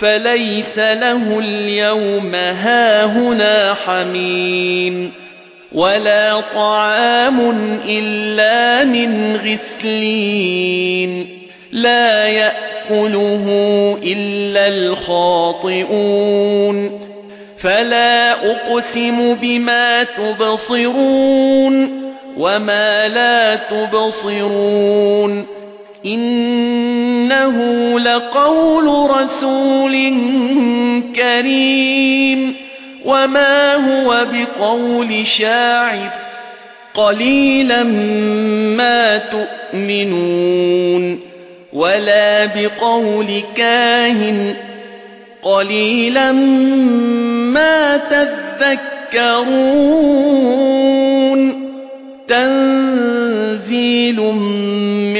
فليس له اليوم هاهنا حميم ولا طعام إلا من غسلين لا يأكله إلا الخاطئون فلا أقسم بما تبصرون وما لا تبصرون إنه لقول رسول كريم وما هو بقول شاعر قليلا ما تؤمنون ولا بقول كاهن قليلا ما تذكرون تنزيل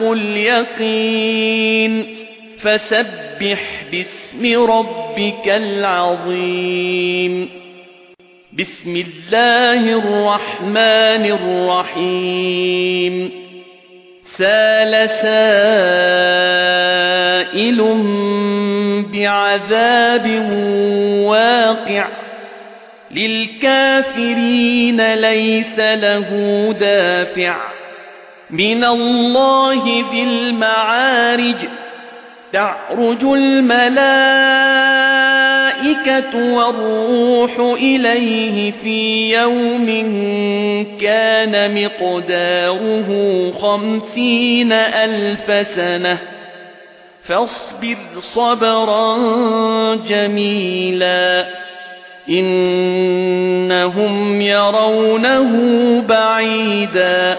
اليقين. فسبح باسم ربك العظيم. بسم الله الرحمن الرحيم. سال سائل بعذاب واقع. للكافرين ليس له دافع. من الله ذي المعارج تعرج الملائكة والروح إليه في يوم كان مقداره خمسين ألف سنة. فاصبر صبرا جميلا. إنهم يرونه بعيدا.